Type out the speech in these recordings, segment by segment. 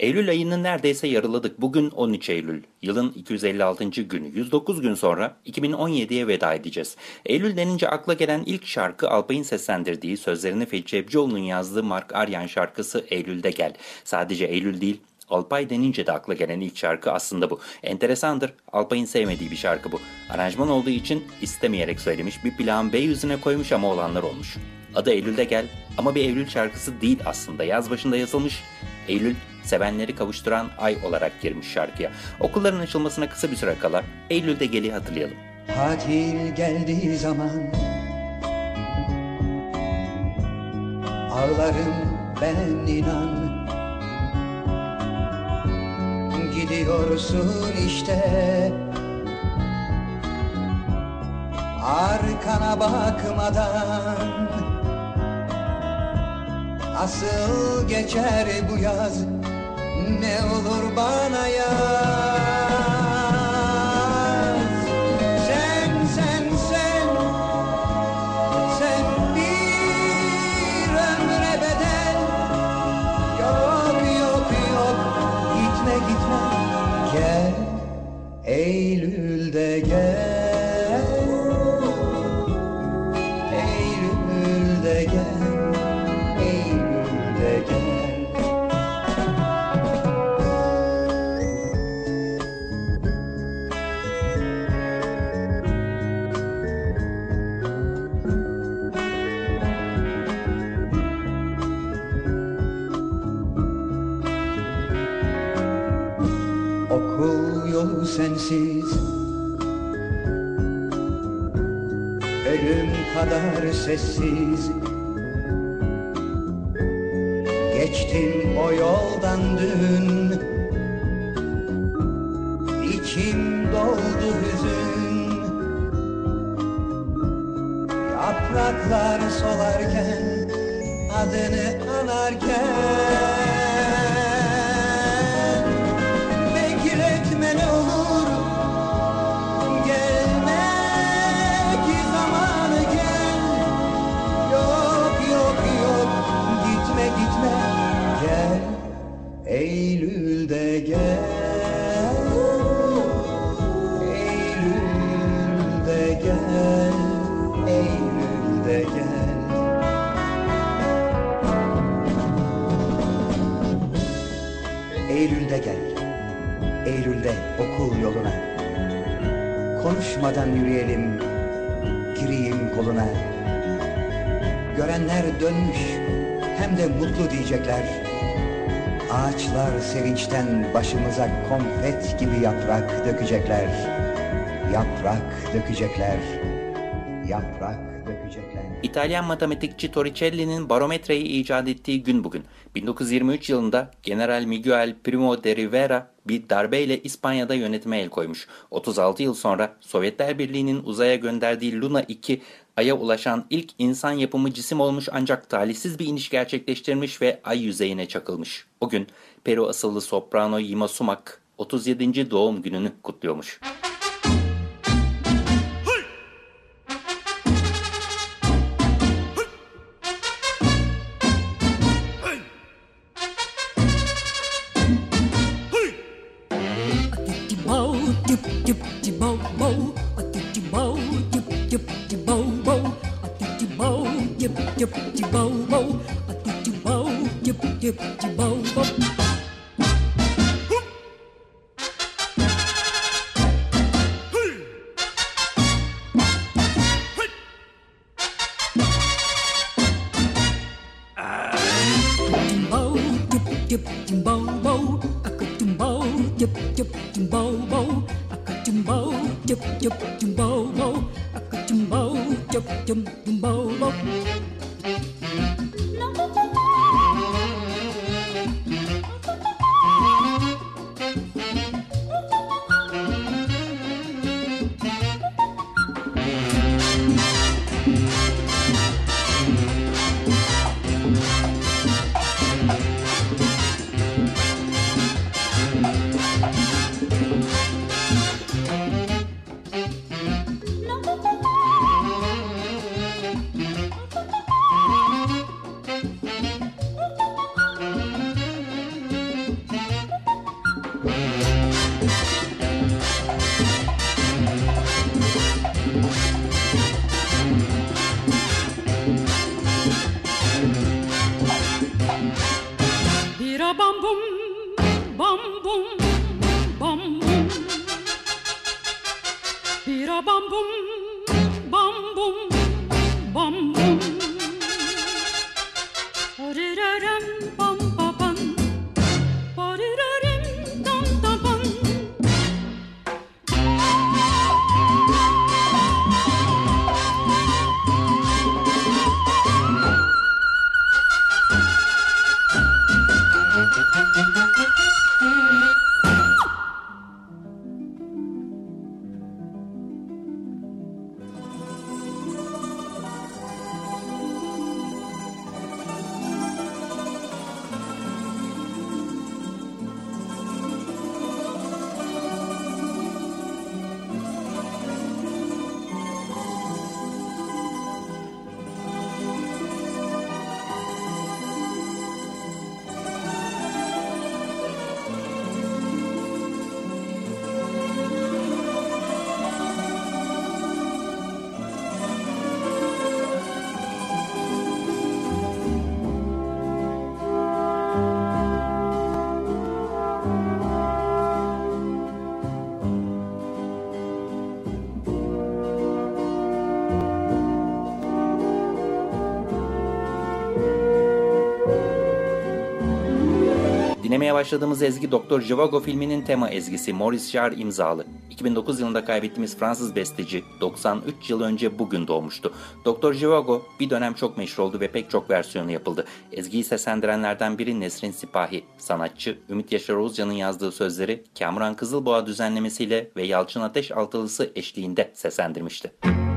Eylül ayının neredeyse yarıladık. Bugün 13 Eylül. Yılın 256. günü. 109 gün sonra 2017'ye veda edeceğiz. Eylül denince akla gelen ilk şarkı Alpay'ın seslendirdiği, sözlerini Fethi Cebcioğlu'nun yazdığı Mark Aryan şarkısı Eylül'de Gel. Sadece Eylül değil, Alpay denince de akla gelen ilk şarkı aslında bu. Enteresandır, Alpay'ın sevmediği bir şarkı bu. Aranjman olduğu için istemeyerek söylemiş, bir plan B yüzüne koymuş ama olanlar olmuş. Adı Eylül'de Gel ama bir Eylül şarkısı değil aslında. Yaz başında yazılmış. Eylül sevenleri kavuşturan ay olarak girmiş şarkıya. Okulların açılmasına kısa bir süre kala Eylül'de Gel'i hatırlayalım. Tatil geldiği zaman Ağlarım ben inan Gidiyorsun işte Arkana bakmadan Asıl geçer bu yaz? Ne olur Ölüm kadar sessiz. Geçtim o yoldan dün. İçim doldu hüzün. Yapraklar solarken Adını anarken Eylül'de gel. Eylül'de okul yoluna. Konuşmadan yürüyelim Gireyim koluna. Görenler dönmüş Hem de mutlu diyecekler. Ağaçlar sevinçten başımıza konfet gibi yaprak dökecekler. Yaprak dökecekler. Yaprak İtalyan matematikçi Torricelli'nin barometreyi icat ettiği gün bugün. 1923 yılında General Miguel Primo de Rivera bir darbeyle İspanya'da yönetime el koymuş. 36 yıl sonra Sovyetler Birliği'nin uzaya gönderdiği Luna 2 Ay'a ulaşan ilk insan yapımı cisim olmuş ancak talihsiz bir iniş gerçekleştirmiş ve ay yüzeyine çakılmış. O gün Peru asıllı soprano Yima Sumak 37. doğum gününü kutluyormuş. chụp chụp chùm bao bao chùm bao chụp chụm chùm bao bao bum bum bum bum bum. Dinlemeye başladığımız ezgi Doktor Zhivago filminin tema ezgisi Maurice Jarre imzalı. 2009 yılında kaybettiğimiz Fransız besteci 93 yıl önce bugün doğmuştu. Doktor Zhivago bir dönem çok meşhur oldu ve pek çok versiyonu yapıldı. Ezgiyi seslendirenlerden biri Nesrin Sipahi. Sanatçı Ümit Yaşar Oğuzcan'ın yazdığı sözleri Kamuran Kızılboğa düzenlemesiyle ve Yalçın Ateş altılısı eşliğinde seslendirmişti. Gel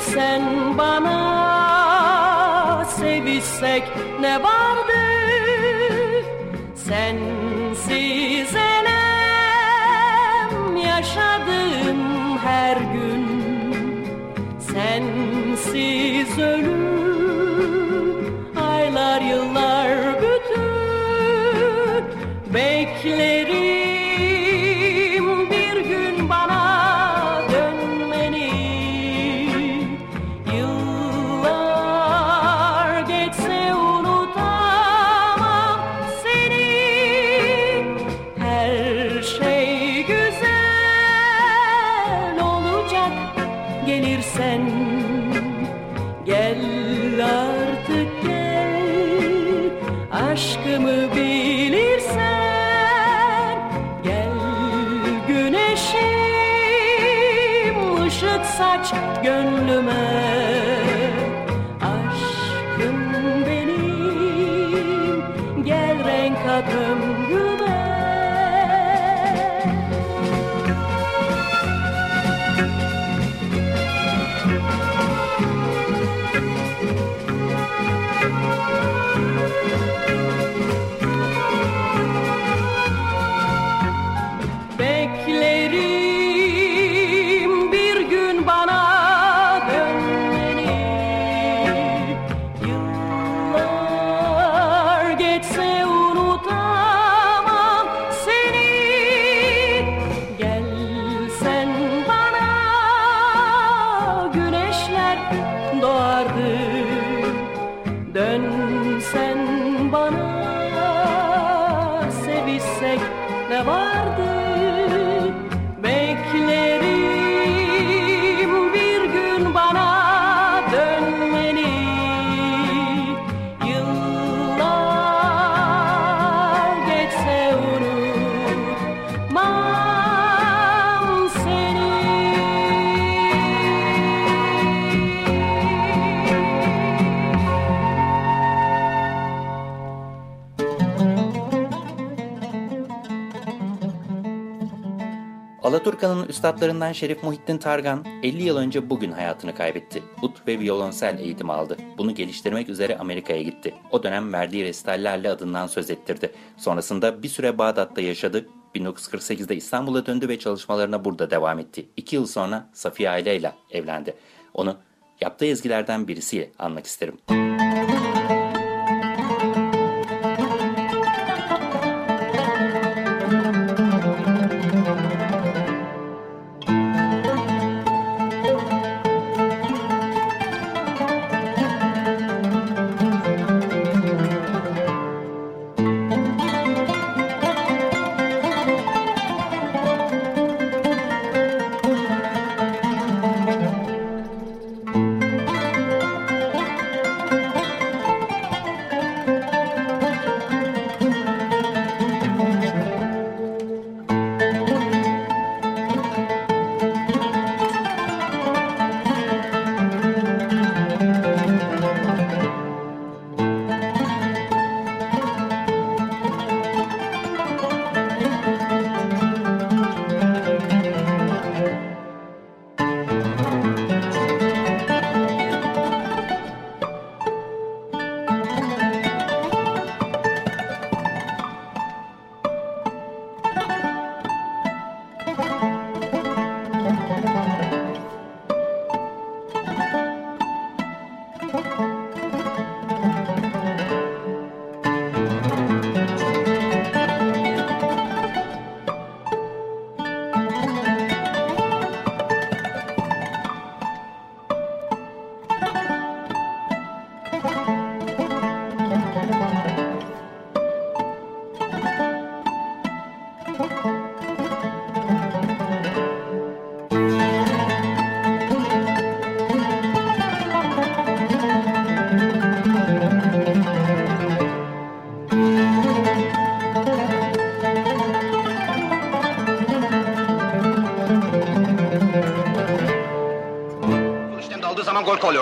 Sen bana sevişsek ne vardı? Sensiz elem yaşadım her gün. Sensiz ölüm aylar yıllar bütün Beklerim Aşkımı bilirsen Gel güneşim ışık saç gönlüme Alaturka'nın üstadlarından Şerif Muhittin Targan 50 yıl önce bugün hayatını kaybetti. Ut ve violonsel eğitimi aldı. Bunu geliştirmek üzere Amerika'ya gitti. O dönem verdiği resitallerle adından söz ettirdi. Sonrasında bir süre Bağdat'ta yaşadı. 1948'de İstanbul'a döndü ve çalışmalarına burada devam etti. İki yıl sonra Safiye Aile ile evlendi. Onu yaptığı ezgilerden birisiyle anmak isterim. İşlem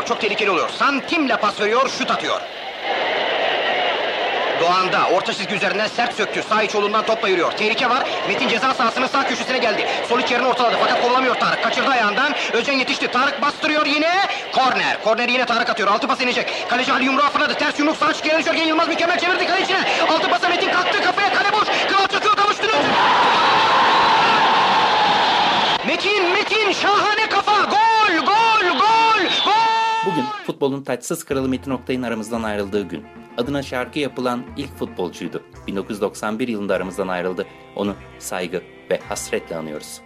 oluyor. Çok tehlikeli oluyor. Santimle pas veriyor, şut atıyor. Doğan'da orta çizgi üzerinden sert söktü. Sağ iç yolundan topla yürüyor. Tehlike var. Metin ceza sahasının sağ köşesine geldi. Sol iç yerini ortaladı fakat kovalamıyor Tarık. Kaçırdı ayağından. Özcan yetişti. Tarık bastırıyor yine. Korner. Korneri yine Tarık atıyor. Altı pas inecek. Kaleci Ali yumruğa fırladı. Ters yumruk sağ çıkıyor. Jörgen Yılmaz mükemmel çevirdi kale içine. Altı pasa Metin kalktı kafaya kale boş. Kral çakıyor kavuştu. Metin, Metin şahane kafa. Gol, gol. Bugün futbolun taçsız kralı Metin Oktay'ın aramızdan ayrıldığı gün. Adına şarkı yapılan ilk futbolcuydu. 1991 yılında aramızdan ayrıldı. Onu saygı ve hasretle anıyoruz.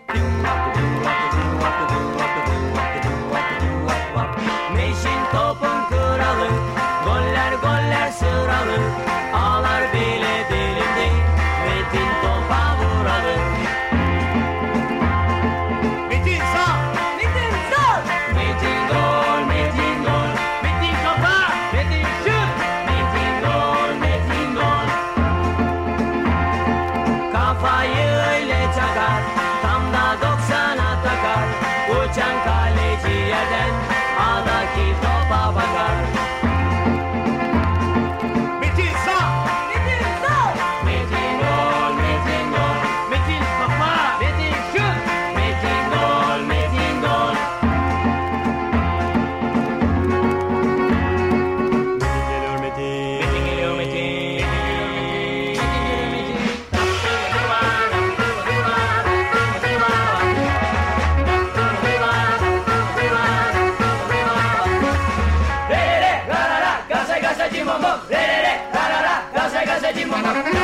Ha ha ha!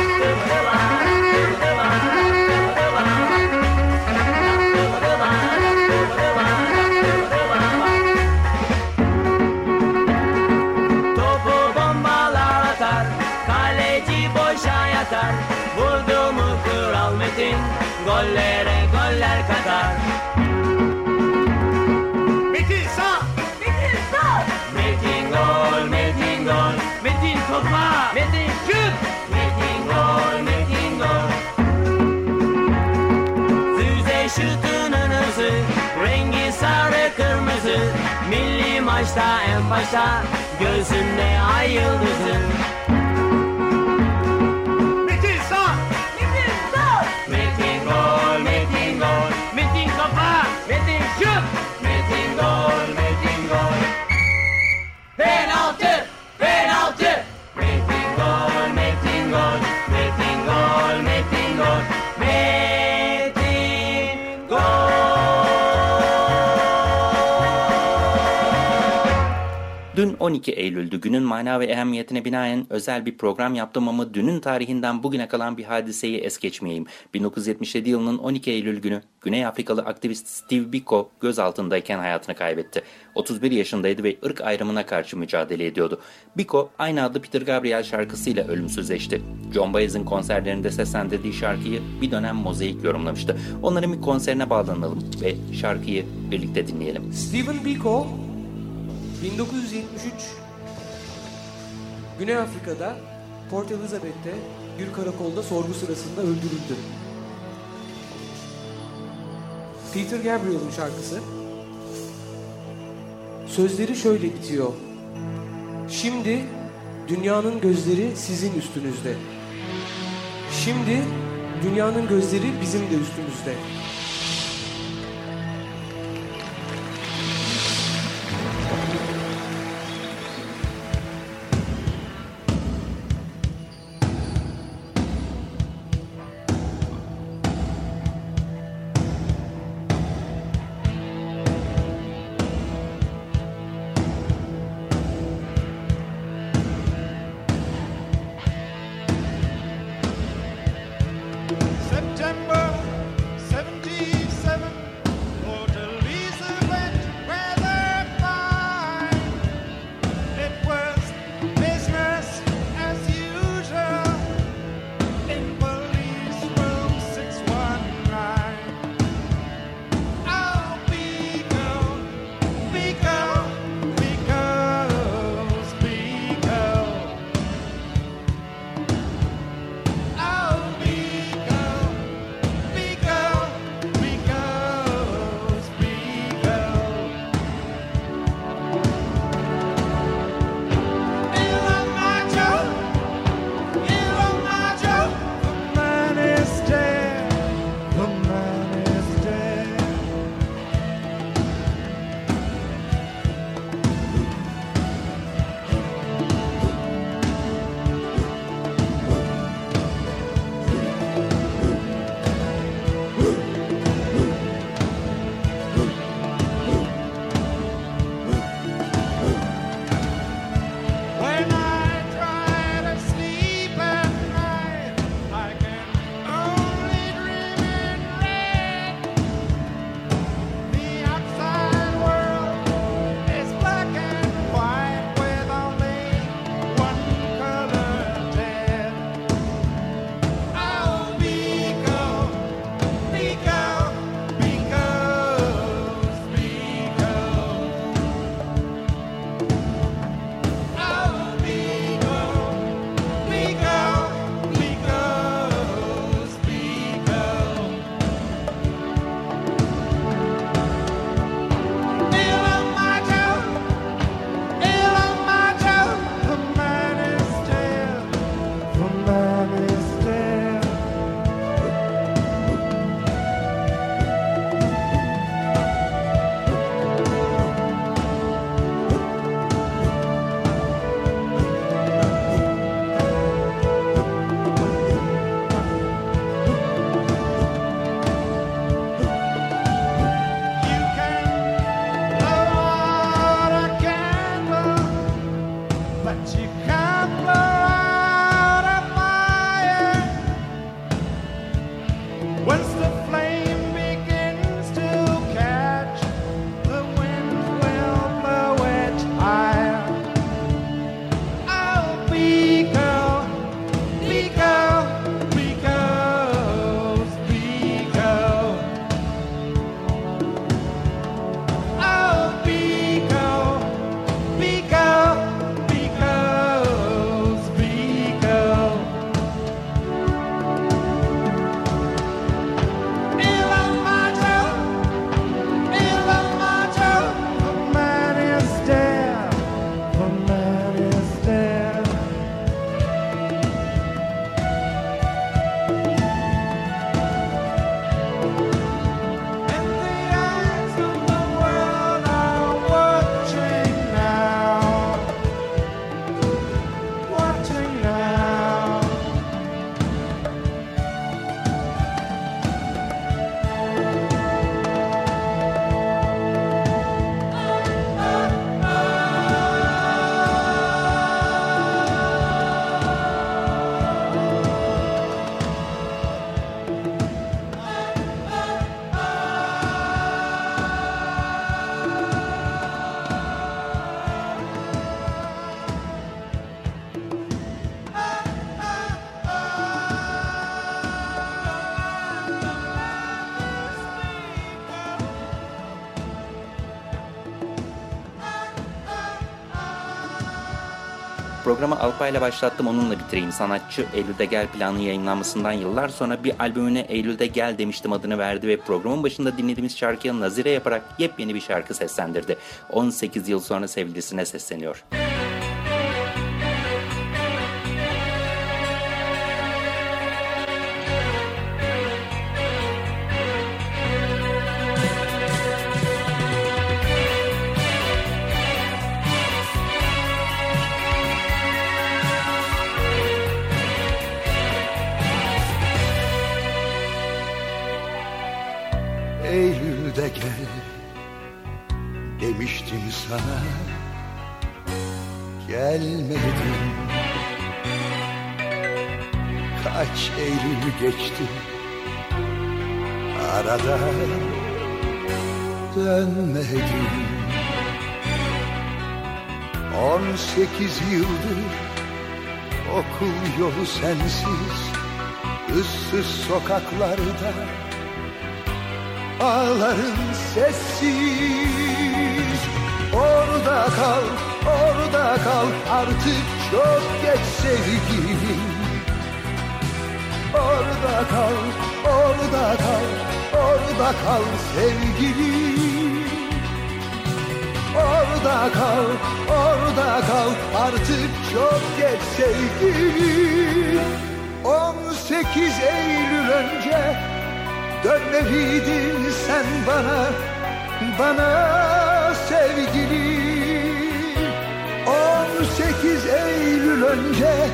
Maçta en başta Gözünde ay yıldızı 12 Eylül'dü. Günün mana ve ehemmiyetine binaen özel bir program yaptım ama dünün tarihinden bugüne kalan bir hadiseyi es geçmeyeyim. 1977 yılının 12 Eylül günü Güney Afrikalı aktivist Steve Biko gözaltındayken hayatını kaybetti. 31 yaşındaydı ve ırk ayrımına karşı mücadele ediyordu. Biko aynı adlı Peter Gabriel şarkısıyla ölümsüzleşti. John Baez'in konserlerinde seslendirdiği şarkıyı bir dönem mozaik yorumlamıştı. Onların bir konserine bağlanalım ve şarkıyı birlikte dinleyelim. Stephen Biko 1973 Güney Afrika'da Port Elizabeth'te bir karakolda sorgu sırasında öldürüldü. Peter Gabriel'in şarkısı. Sözleri şöyle bitiyor. Şimdi dünyanın gözleri sizin üstünüzde. Şimdi dünyanın gözleri bizim de üstümüzde. 慢起开。Programı Alpay ile başlattım onunla bitireyim. Sanatçı Eylül'de Gel planı yayınlanmasından yıllar sonra bir albümüne Eylül'de Gel demiştim adını verdi ve programın başında dinlediğimiz şarkıya nazire yaparak yepyeni bir şarkı seslendirdi. 18 yıl sonra sevgilisine sesleniyor. Eylül'de gelmedin. Kaç Eylül geçti. Arada dönmedin. On sekiz yıldır okul yolu sensiz ıssız sokaklarda Ağlarım sessiz. Orada kal, orada kal Artık çok geç sevgilim. Orada kal, orada kal Orada kal sevgilim. Orada kal, orada kal Artık çok geç sevgilim. 18 Eylül önce Dönmeliydin sen bana, bana sevgili 18 Eylül önce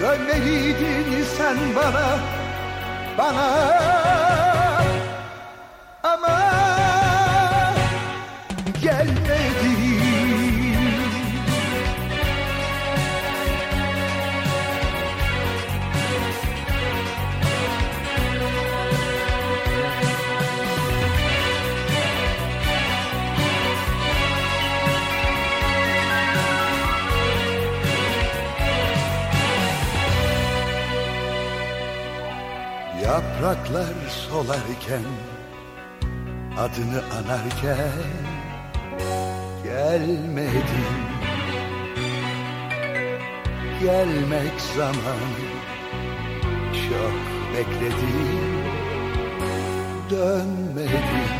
Dönmeliydin sen bana, bana Yapraklar solarken Adını anarken Gelmedin Gelmek zamanı Çok bekledim. Dönmedin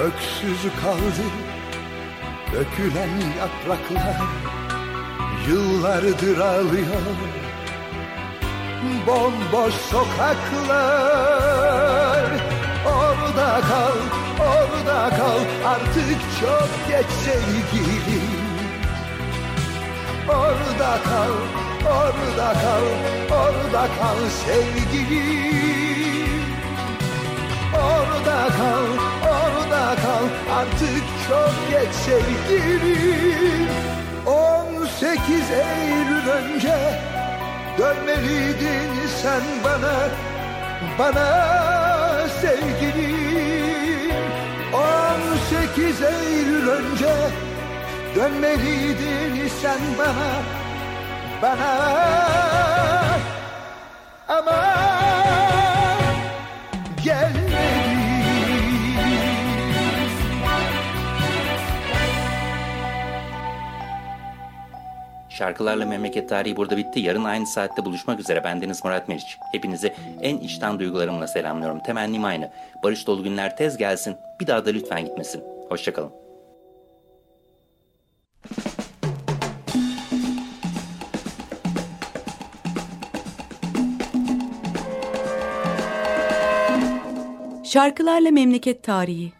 Öksüz kaldı Dökülen yapraklar Yıllardır ağlıyor bomboş sokaklar. Orada kal, orada kal Artık çok geç sevgilim. Orada kal, orada kal Orada kal sevgilim. Orada kal, orada kal Artık çok geç sevgilim. 18 Eylül önce Dönmeliydin sen bana, bana sevgilim 18 Eylül önce Dönmeliydin sen bana, bana. Ama Şarkılarla Memleket Tarihi burada bitti. Yarın aynı saatte buluşmak üzere. Bendeniz Murat Meriç. Hepinizi en içten duygularımla selamlıyorum. Temennim aynı. Barış dolu günler tez gelsin. Bir daha da lütfen gitmesin. Hoşçakalın. Şarkılarla Memleket Tarihi